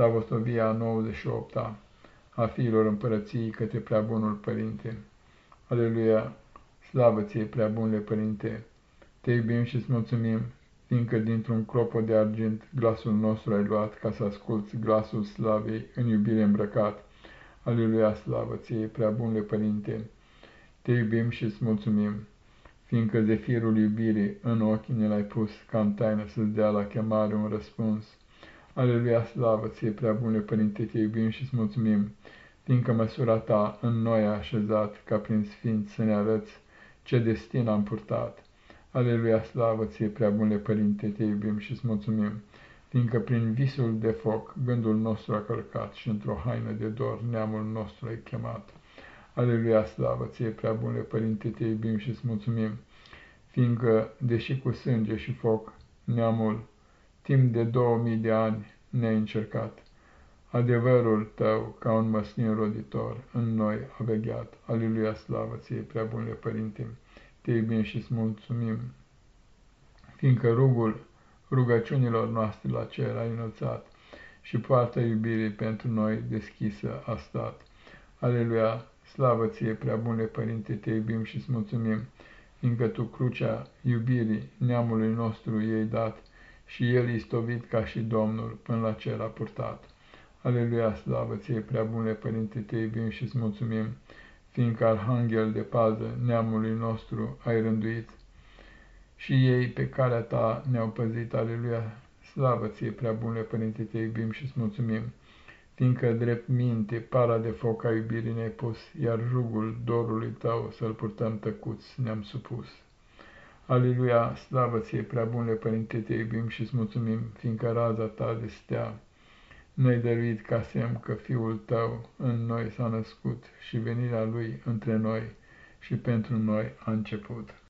Slavosovia 98-a a fiilor împărăției către prea bunul Părinte. Aleluia! Slavă ție, prea bunule Părinte! Te iubim și îți mulțumim, fiindcă dintr-un clopot de argint glasul nostru ai luat, ca să asculți glasul slavei în iubire îmbrăcat. Aleluia, slavă ție, prea bunule Părinte! Te iubim și îți mulțumim, fiindcă zefirul iubirii în ochii ne l-ai pus, ca în taină să-ți dea la chemare un răspuns. Aleluia, slavă ție, prea bunule Părinte, te iubim și îți mulțumim, fiindcă măsura ta în noi a așezat, ca prin sfinți să ne arăți ce destin am purtat. Aleluia, slavă ție, prea bunule Părinte, te iubim și îți mulțumim, fiindcă prin visul de foc gândul nostru a călcat și într-o haină de dor neamul nostru ai chemat. Aleluia, slavă ție, prea bunule Părinte, te iubim și îți mulțumim, fiindcă, deși cu sânge și foc, neamul, timp de două mii de ani, ne-ai încercat. Adevărul tău, ca un măslin roditor, în noi a vegheat. Aleluia, slavă ție, prea bunule Părinte, te iubim și îți mulțumim, fiindcă rugul rugăciunilor noastre la cer a înălțat și poarta iubirii pentru noi deschisă a stat. Aleluia, slavă ție, prea bunule Părinte, te iubim și îți mulțumim, fiindcă tu crucea iubirii neamului nostru ei dat și el istovit ca și Domnul până la cer a purtat. Aleluia, slavă ție, prea bunule Părinte, te iubim și îți mulțumim, fiindcă arhanghel de pază neamului nostru ai rânduit și ei pe calea ta ne-au păzit, aleluia, slavă ție, prea bunule Părinte, te iubim și îți mulțumim, fiindcă drept minte para de foc a iubirii ne-ai pus, iar jugul dorului tău să-l purtăm tăcuți ne-am supus. Aleluia, slavă ție, prea bunule Părinte, te iubim și îți mulțumim, fiindcă raza ta de stea ne-ai dăruit ca semn că Fiul tău în noi s-a născut și venirea lui între noi și pentru noi a început.